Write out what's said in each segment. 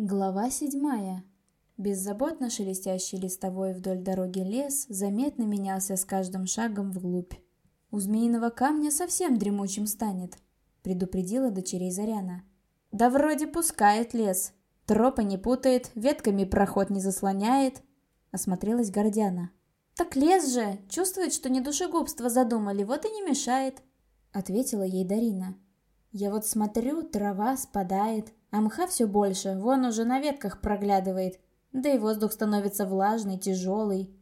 Глава седьмая. Беззаботно шелестящий листовой вдоль дороги лес заметно менялся с каждым шагом вглубь. «У змеиного камня совсем дремучим станет», — предупредила дочерей Заряна. «Да вроде пускает лес. Тропы не путает, ветками проход не заслоняет», — осмотрелась Гордяна. «Так лес же! Чувствует, что не душегубство задумали, вот и не мешает», — ответила ей Дарина. «Я вот смотрю, трава спадает, а мха все больше, вон уже на ветках проглядывает, да и воздух становится влажный, тяжелый».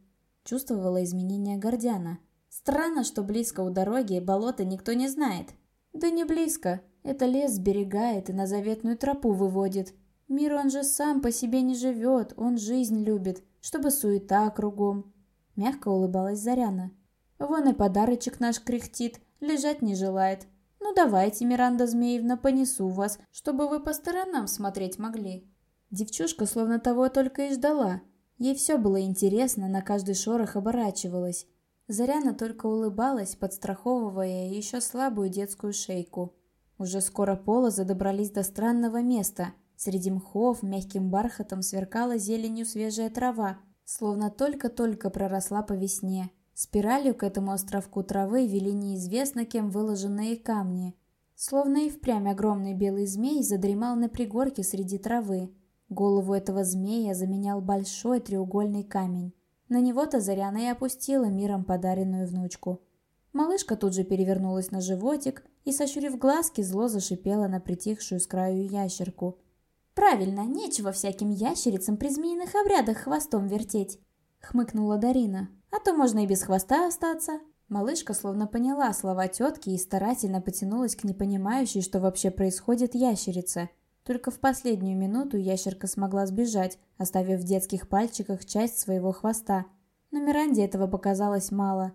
Чувствовала изменения Гордяна. «Странно, что близко у дороги болота никто не знает». «Да не близко. Это лес сберегает и на заветную тропу выводит. Мир он же сам по себе не живет, он жизнь любит, чтобы суета кругом. Мягко улыбалась Заряна. «Вон и подарочек наш кряхтит, лежать не желает. Ну давайте, Миранда Змеевна, понесу вас, чтобы вы по сторонам смотреть могли». Девчушка словно того только и ждала. Ей все было интересно, на каждый шорох оборачивалась. Заряна только улыбалась, подстраховывая еще слабую детскую шейку. Уже скоро полозы добрались до странного места. Среди мхов мягким бархатом сверкала зеленью свежая трава, словно только-только проросла по весне. Спиралью к этому островку травы вели неизвестно кем выложенные камни. Словно и впрямь огромный белый змей задремал на пригорке среди травы. Голову этого змея заменял большой треугольный камень. На него-то Заряна и опустила миром подаренную внучку. Малышка тут же перевернулась на животик и, сощурив глазки, зло зашипела на притихшую с краю ящерку – «Правильно, нечего всяким ящерицам при змеиных обрядах хвостом вертеть», — хмыкнула Дарина. «А то можно и без хвоста остаться». Малышка словно поняла слова тетки и старательно потянулась к непонимающей, что вообще происходит ящерице. Только в последнюю минуту ящерка смогла сбежать, оставив в детских пальчиках часть своего хвоста. Но Миранде этого показалось мало.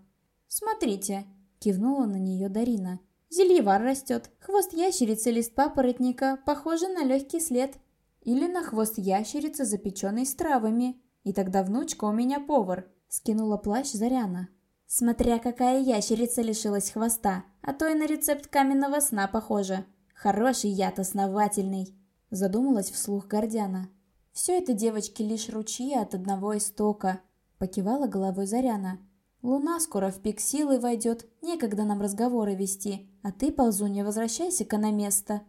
«Смотрите!» – кивнула на нее Дарина. «Зельевар растет. Хвост ящерицы, лист папоротника, похоже на легкий след. Или на хвост ящерицы, запеченной с травами. И тогда внучка у меня повар. Скинула плащ Заряна. Смотря какая ящерица лишилась хвоста, а то и на рецепт каменного сна похоже. Хороший яд основательный. Задумалась вслух Гордяна. Все это, девочки, лишь ручьи от одного истока. Покивала головой Заряна. Луна скоро в пик силы войдет, некогда нам разговоры вести, а ты, ползунья, возвращайся-ка на место.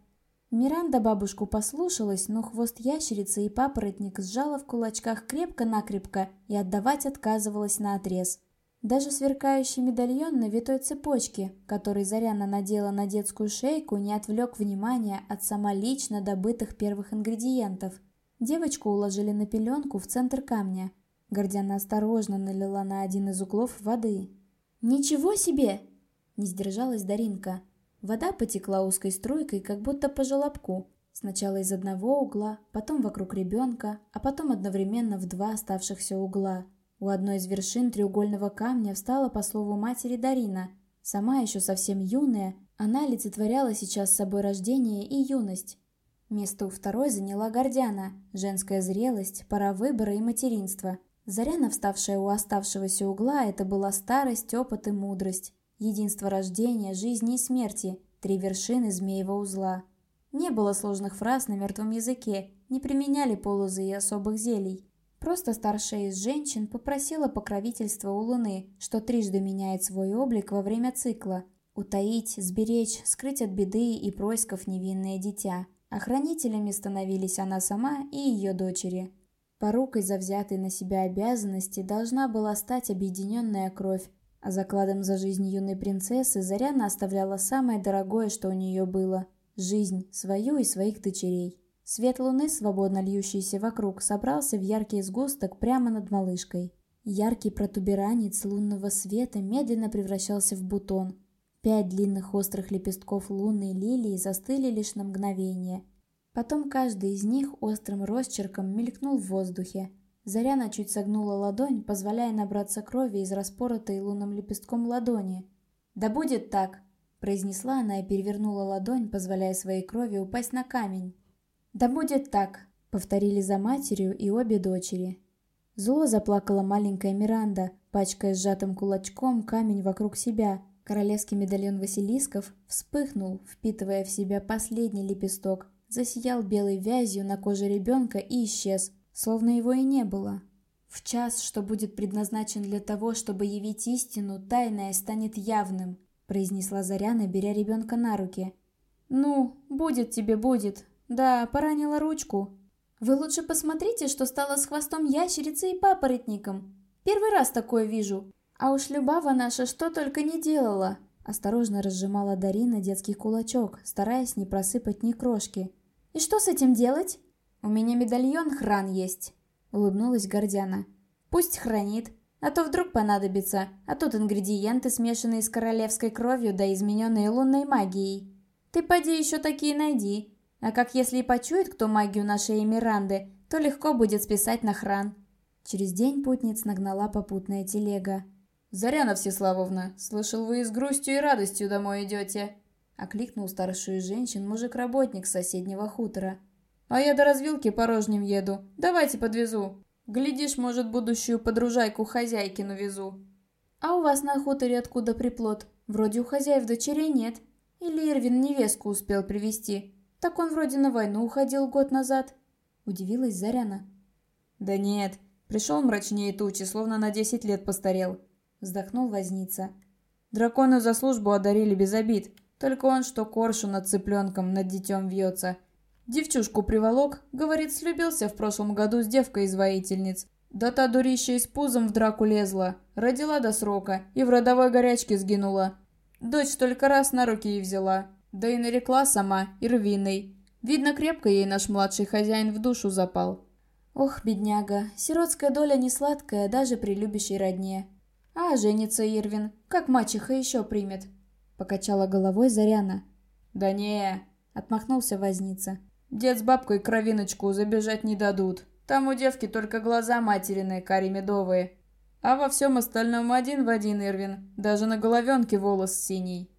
Миранда бабушку послушалась, но хвост ящерицы и папоротник сжала в кулачках крепко-накрепко и отдавать отказывалась на отрез. Даже сверкающий медальон на витой цепочке, который Заряна надела на детскую шейку, не отвлек внимания от самолично добытых первых ингредиентов. Девочку уложили на пеленку в центр камня. Гордяна осторожно налила на один из углов воды. «Ничего себе!» – не сдержалась Даринка. Вода потекла узкой струйкой, как будто по желобку. Сначала из одного угла, потом вокруг ребенка, а потом одновременно в два оставшихся угла. У одной из вершин треугольного камня встала по слову матери Дарина. Сама еще совсем юная, она олицетворяла сейчас собой рождение и юность. Место у второй заняла Гордяна, женская зрелость, пора выбора и материнства. Заряна, вставшая у оставшегося угла, это была старость, опыт и мудрость. Единство рождения, жизни и смерти, три вершины змеевого узла. Не было сложных фраз на мертвом языке, не применяли полозы и особых зелий. Просто старшая из женщин попросила покровительства у Луны, что трижды меняет свой облик во время цикла. Утаить, сберечь, скрыть от беды и происков невинное дитя. Охранителями становились она сама и ее дочери. Порукой за взятой на себя обязанности должна была стать объединенная кровь, а закладом за жизнь юной принцессы Заряна оставляла самое дорогое, что у нее было – жизнь, свою и своих дочерей. Свет луны, свободно льющийся вокруг, собрался в яркий сгусток прямо над малышкой. Яркий протуберанец лунного света медленно превращался в бутон. Пять длинных острых лепестков лунной лилии застыли лишь на мгновение. Потом каждый из них острым росчерком мелькнул в воздухе, Заряна чуть согнула ладонь, позволяя набраться крови из распоротой лунным лепестком ладони. «Да будет так!» – произнесла она и перевернула ладонь, позволяя своей крови упасть на камень. «Да будет так!» – повторили за матерью и обе дочери. Зло заплакала маленькая Миранда, пачкая сжатым кулачком камень вокруг себя. Королевский медальон Василисков вспыхнул, впитывая в себя последний лепесток, засиял белой вязью на коже ребенка и исчез, словно его и не было. В час, что будет предназначен для того, чтобы явить истину, тайное станет явным, произнесла Заряна, беря ребенка на руки. «Ну, будет тебе, будет. Да, поранила ручку. Вы лучше посмотрите, что стало с хвостом ящерицы и папоротником. Первый раз такое вижу. А уж Любава наша что только не делала!» Осторожно разжимала Дарина детский кулачок, стараясь не просыпать ни крошки. «И что с этим делать?» «У меня медальон хран есть», — улыбнулась Гордяна. «Пусть хранит, а то вдруг понадобится, а тут ингредиенты, смешанные с королевской кровью да измененные лунной магией. Ты поди еще такие найди. А как если и почует кто магию нашей Эмиранды, то легко будет списать на хран». Через день путниц нагнала попутная телега. «Заряна Всеславовна, слышал, вы с грустью и радостью домой идете?» Окликнул старшую женщин мужик-работник соседнего хутора. «А я до развилки порожним еду. Давайте подвезу. Глядишь, может, будущую подружайку хозяйкину везу». «А у вас на хуторе откуда приплод? Вроде у хозяев дочерей нет. Или Ирвин невестку успел привести? Так он вроде на войну уходил год назад». Удивилась Заряна. «Да нет, пришел мрачнее тучи, словно на десять лет постарел», вздохнул возница. «Дракону за службу одарили без обид, только он что коршу над цыпленком, над детем вьется. Девчушку приволок, говорит, слюбился в прошлом году с девкой из воительниц. Да та дурища из пузом в драку лезла, родила до срока и в родовой горячке сгинула. Дочь только раз на руки ей взяла, да и нарекла сама, Ирвиной. Видно, крепко ей наш младший хозяин в душу запал. Ох, бедняга, сиротская доля не сладкая даже при любящей родне. А женится Ирвин, как мачеха еще примет. Покачала головой Заряна. «Да не!» — отмахнулся возница. «Дед с бабкой кровиночку забежать не дадут. Там у девки только глаза материные, кари медовые. А во всем остальном один в один Ирвин. Даже на головенке волос синий».